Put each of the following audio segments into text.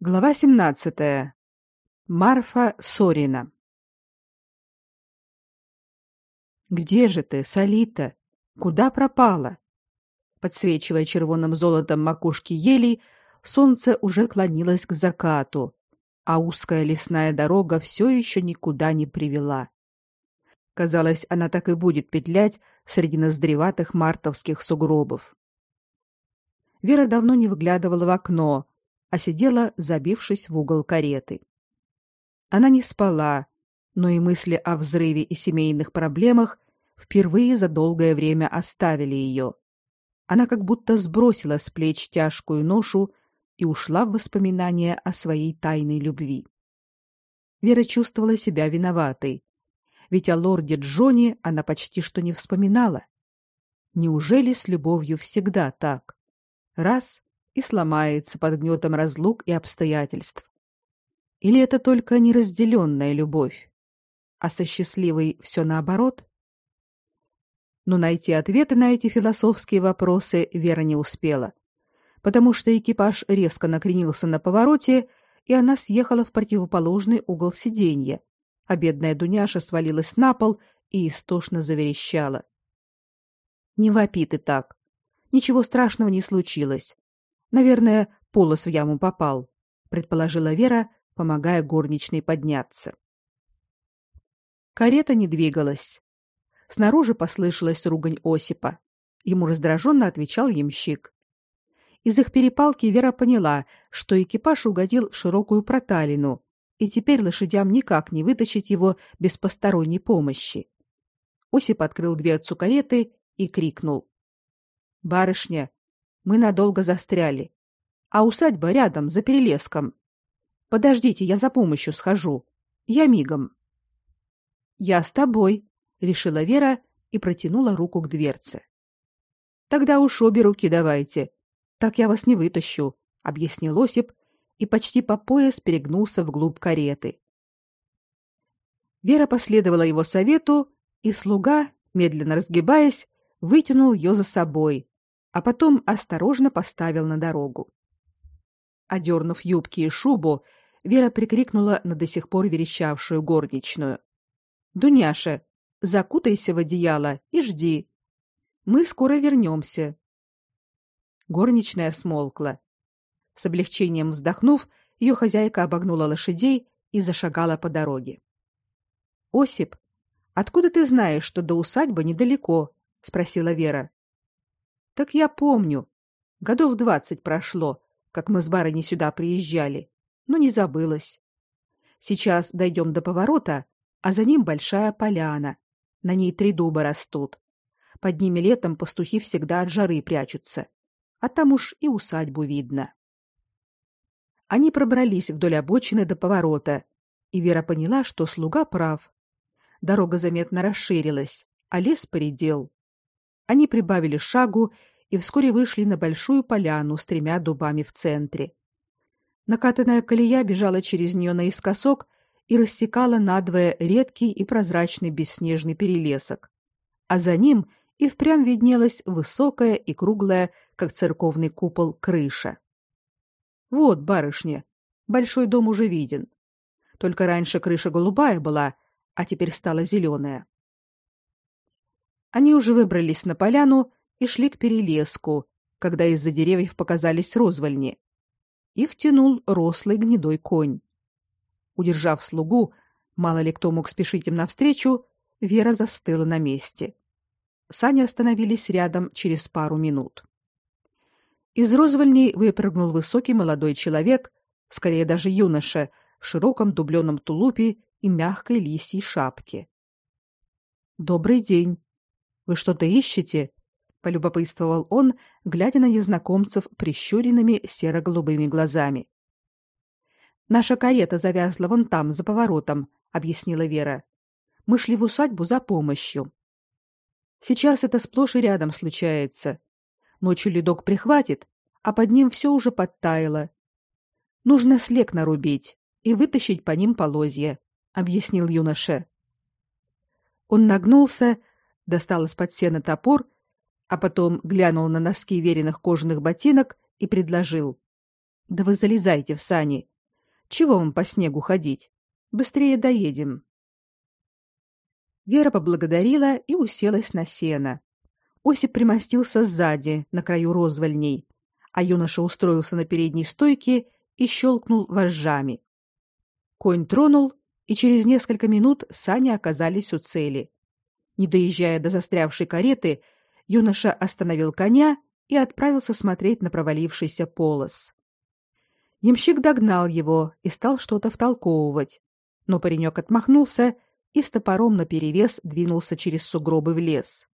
Глава 17. Марфа Сорина. Где же ты, Солита? Куда пропала? Подсвечивая червоным золотом макушки елей, солнце уже клонилось к закату, а узкая лесная дорога все еще никуда не привела. Казалось, она так и будет петлять среди ноздреватых мартовских сугробов. Вера давно не выглядывала в окно, а сидела, забившись в угол кареты. Она не спала, но и мысли о взрыве и семейных проблемах впервые за долгое время оставили ее. Она как будто сбросила с плеч тяжкую ношу и ушла в воспоминания о своей тайной любви. Вера чувствовала себя виноватой, ведь о лорде Джоне она почти что не вспоминала. Неужели с любовью всегда так? Раз и сломается под гнетом разлук и обстоятельств. Или это только неразделенная любовь, а со счастливой все наоборот? Но найти ответы на эти философские вопросы Вера не успела, потому что экипаж резко накренился на повороте, и она съехала в противоположный угол сиденья, а бедная Дуняша свалилась на пол и истошно заверещала. «Не вопи ты так. Ничего страшного не случилось. Наверное, полос в яму попал, предположила Вера, помогая горничной подняться. Карета не двигалась. Снаружи послышалась ругань Осипа. Ему раздраженно отвечал ямщик. Из их перепалки Вера поняла, что экипаж угодил в широкую проталину, и теперь лошадям никак не вытащить его без посторонней помощи. Осип открыл дверцу кареты и крикнул: "Барышня, мы надолго застряли. А усадьба рядом, за перелеском. Подождите, я за помощью схожу. Я мигом. Я с тобой, решила Вера и протянула руку к дверце. Тогда уж обе руки давайте. Так я вас не вытащу, объяснил Осип и почти по пояс перегнулся вглубь кареты. Вера последовала его совету, и слуга, медленно разгибаясь, вытянул ее за собой, а потом осторожно поставил на дорогу. Одернув юбки и шубу, Вера прикрикнула на до сих пор верещавшую горничную: "Дуняша, закутайся в одеяло и жди. Мы скоро вернемся». Горничная смолкла. С облегчением вздохнув, ее хозяйка обогнула лошадей и зашагала по дороге. Осип, откуда ты знаешь, что до усадьбы недалеко? спросила Вера. Так я помню. Годов двадцать прошло, как мы с барыней сюда приезжали, но не забылось. Сейчас дойдем до поворота, а за ним большая поляна. На ней три дуба растут. Под ними летом пастухи всегда от жары прячутся. А там уж и усадьбу видно. Они пробрались вдоль обочины до поворота, и Вера поняла, что слуга прав. Дорога заметно расширилась, а лес поредел. Они прибавили шагу и вскоре вышли на большую поляну с тремя дубами в центре. Накатанная колея бежала через нее наискосок и рассекала надвое редкий и прозрачный бесснежный перелесок. А за ним и впрямь виднелась высокая и круглая, как церковный купол, крыша. Вот, барышня, большой дом уже виден. Только раньше крыша голубая была, а теперь стала зеленая. Они уже выбрались на поляну и шли к перелеску, когда из-за деревьев показались розвальни. Их тянул рослый гнедой конь. Удержав слугу, мало ли кто мог спешить им навстречу, Вера застыла на месте. Сани остановились рядом через пару минут. Из розвальней выпрыгнул высокий молодой человек, скорее даже юноша, в широком дубленом тулупе и мягкой лисьей шапке. Добрый день, вы что-то ищете? полюбопытствовал он, глядя на незнакомцев прищуренными серо-голубыми глазами. Наша карета завязла вон там, за поворотом, объяснила Вера. Мы шли в усадьбу за помощью. Сейчас это сплошь и рядом случается. Ночью ледок прихватит, а под ним все уже подтаяло. Нужно слег нарубить и вытащить по ним полозья, объяснил юноша. Он нагнулся достал из-под сена топор, а потом глянул на носки веренных кожаных ботинок и предложил: Да вы залезайте в сани. Чего вам по снегу ходить? Быстрее доедем. Вера поблагодарила и уселась на сено. Осип примостился сзади, на краю розвальней, а юноша устроился на передней стойке и щелкнул вожжами. Конь тронул, и через несколько минут сани оказались у цели. Не доезжая до застрявшей кареты, юноша остановил коня и отправился смотреть на провалившийся полос. Ямщик догнал его и стал что-то втолковывать, но паренек отмахнулся и с топором наперевес двинулся через сугробы в лес.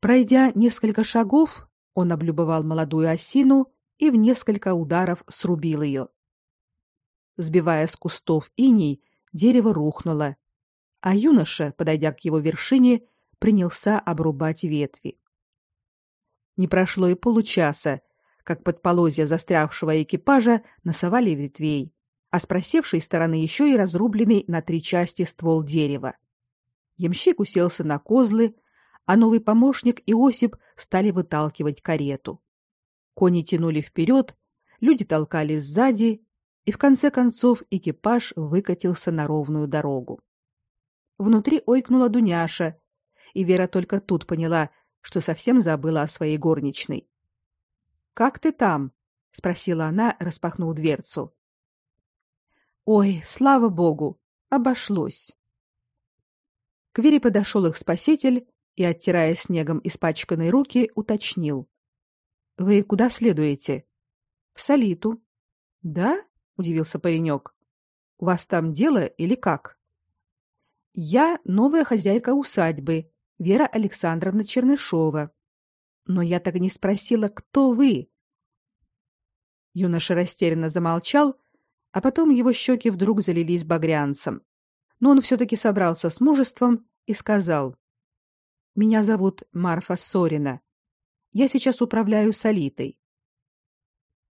Пройдя несколько шагов, он облюбовал молодую осину и в несколько ударов срубил ее. Сбивая с кустов иней, дерево рухнуло, а юноша, подойдя к его вершине, принялся обрубать ветви. Не прошло и получаса, как под полозья застрявшего экипажа насовали ветвей, а с просевшей стороны еще и разрубленный на три части ствол дерева. Ямщик уселся на козлы, а новый помощник и Осип стали выталкивать карету. Кони тянули вперед, люди толкали сзади, и в конце концов экипаж выкатился на ровную дорогу. Внутри ойкнула Дуняша, и Вера только тут поняла, что совсем забыла о своей горничной. Как ты там? спросила она, распахнув дверцу. Ой, слава богу, обошлось. К Вере подошел их спаситель и, оттирая снегом испачканные руки, уточнил: "Вы куда следуете?" "В Солиту". "Да?" удивился паренек. "У вас там дело или как?" "Я новая хозяйка усадьбы, Вера Александровна Чернышова. Но я так и не спросила, кто вы. Юноша растерянно замолчал, а потом его щеки вдруг залились багрянцем. Но он все таки собрался с мужеством и сказал: "Меня зовут Марфа Сорина. Я сейчас управляю Солитой".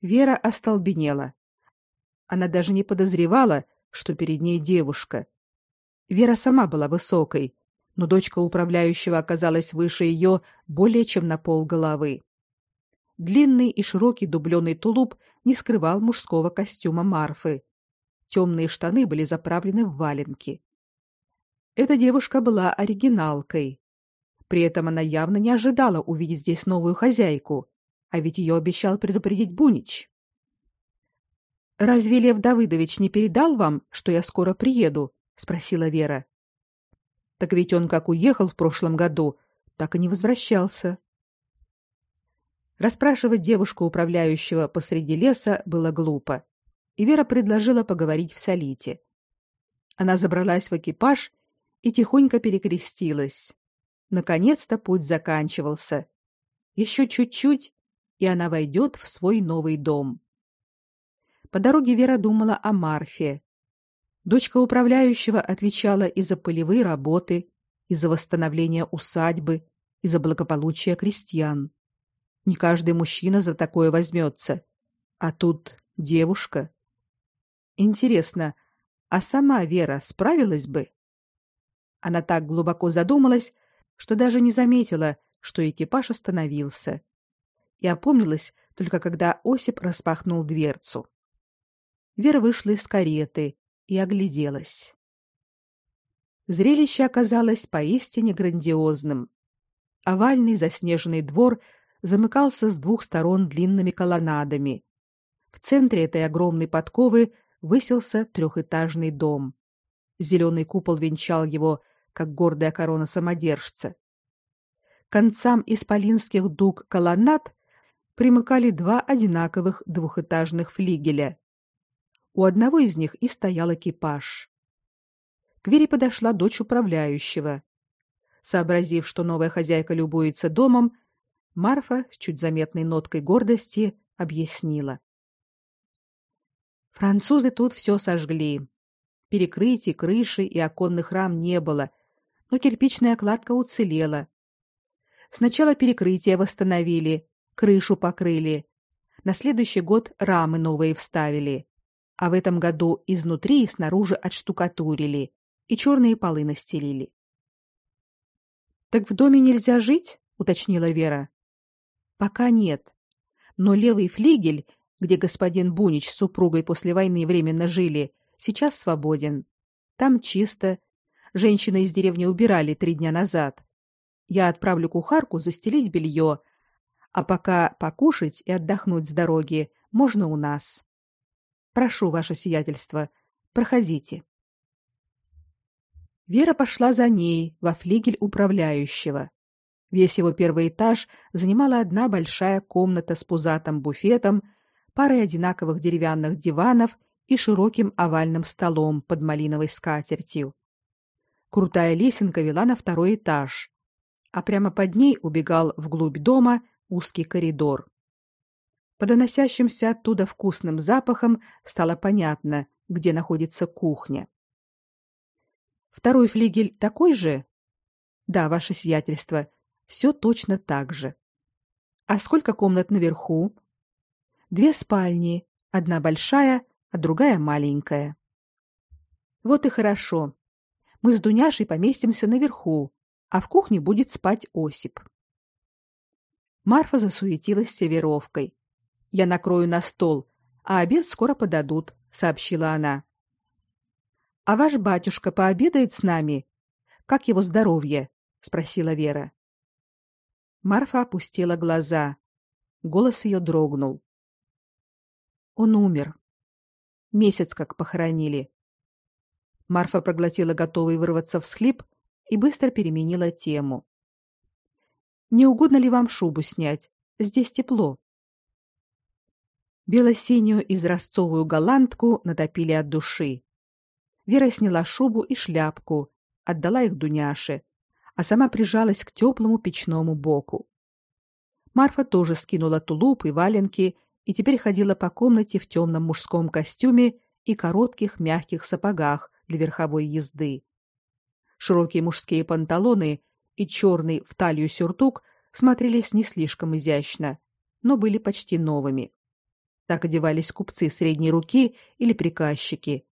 Вера остолбенела. Она даже не подозревала, что перед ней девушка. Вера сама была высокой, но дочка управляющего оказалась выше ее более чем на пол головы. Длинный и широкий дубленый тулуп не скрывал мужского костюма Марфы. Темные штаны были заправлены в валенки. Эта девушка была оригиналкой. При этом она явно не ожидала увидеть здесь новую хозяйку, а ведь ее обещал предупредить Бунич. Разве Лев Давыдович не передал вам, что я скоро приеду? Спросила Вера. Так ведь он как уехал в прошлом году, так и не возвращался. Расспрашивать девушку управляющего посреди леса было глупо, и Вера предложила поговорить в Солите. Она забралась в экипаж и тихонько перекрестилась. Наконец-то путь заканчивался. Еще чуть-чуть, и она войдет в свой новый дом. По дороге Вера думала о Марфе, Дочка управляющего отвечала и за полевые работы, и за восстановление усадьбы, и за благополучие крестьян. Не каждый мужчина за такое возьмется. А тут девушка. Интересно, а сама Вера справилась бы? Она так глубоко задумалась, что даже не заметила, что экипаж остановился. И опомнилась только когда Осип распахнул дверцу. Вера вышла из кареты и огляделась. Зрелище оказалось поистине грандиозным. Овальный заснеженный двор замыкался с двух сторон длинными колоннадами. В центре этой огромной подковы высился трехэтажный дом. Зеленый купол венчал его, как гордая корона самодержца. К концам исполинских дуг колоннад примыкали два одинаковых двухэтажных флигеля. У одного из них и стоял экипаж. К Вере подошла дочь управляющего. Сообразив, что новая хозяйка любуется домом, Марфа с чуть заметной ноткой гордости объяснила. Французы тут все сожгли. Перекрытий, крыши и оконных рам не было, но кирпичная кладка уцелела. Сначала перекрытие восстановили, крышу покрыли. На следующий год рамы новые вставили а в этом году изнутри и снаружи отштукатурили и черные полы настелили. Так в доме нельзя жить, уточнила Вера. Пока нет. Но левый флигель где господин Бунич с супругой после войны временно жили, сейчас свободен. Там чисто. Женщины из деревни убирали три дня назад. Я отправлю кухарку застелить белье, а пока покушать и отдохнуть с дороги можно у нас. Прошу, ваше сиятельство, проходите. Вера пошла за ней во флигель управляющего. Весь его первый этаж занимала одна большая комната с пузатым буфетом, парой одинаковых деревянных диванов и широким овальным столом под малиновой скатертью. Крутая лесенка вела на второй этаж, а прямо под ней убегал вглубь дома узкий коридор. По доносящимся оттуда вкусным запахам стало понятно, где находится кухня. Второй флигель такой же? Да, ваше сиятельство, все точно так же. А сколько комнат наверху? Две спальни, одна большая, а другая маленькая. Вот и хорошо. Мы с Дуняшей поместимся наверху, а в кухне будет спать Осип. Марфа засуетилась сервировкой. Я накрою на стол, а обед скоро подадут, сообщила она. А ваш батюшка пообедает с нами? Как его здоровье? спросила Вера. Марфа опустила глаза. Голос ее дрогнул. Он умер. Месяц как похоронили. Марфа проглотила готовый вырваться всхлип и быстро переменила тему. Не угодно ли вам шубу снять? Здесь тепло. Бело-синюю изразцовую голландку натопили от души. Вера сняла шубу и шляпку, отдала их Дуняше, а сама прижалась к теплому печному боку. Марфа тоже скинула тулуп и валенки и теперь ходила по комнате в темном мужском костюме и коротких мягких сапогах для верховой езды. Широкие мужские панталоны и черный в талию сюртук смотрелись не слишком изящно, но были почти новыми. Так одевались купцы средней руки или приказчики.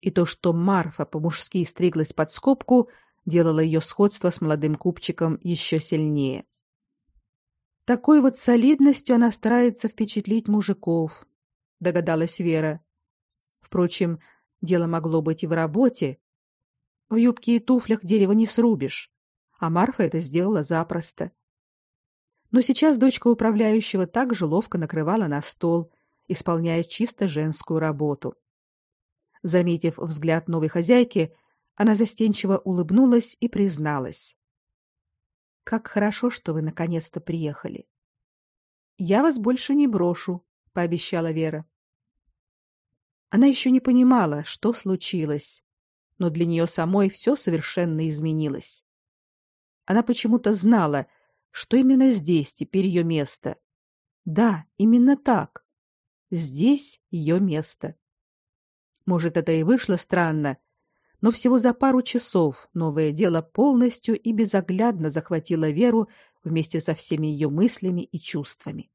И то, что Марфа по-мужски стриглась под скобку, делало ее сходство с молодым купчиком еще сильнее. Такой вот солидностью она старается впечатлить мужиков, догадалась Вера. Впрочем, дело могло быть и в работе. В юбке и туфлях дерево не срубишь а Марфа это сделала запросто. Но сейчас дочка управляющего так же ловко накрывала на стол, исполняя чисто женскую работу. Заметив взгляд новой хозяйки, она застенчиво улыбнулась и призналась: "Как хорошо, что вы наконец-то приехали. Я вас больше не брошу", пообещала Вера. Она еще не понимала, что случилось, но для нее самой все совершенно изменилось. Она почему-то знала, что именно здесь теперь ее место. Да, именно так. Здесь ее место. Может, это и вышло странно, но всего за пару часов новое дело полностью и безоглядно захватило Веру вместе со всеми ее мыслями и чувствами.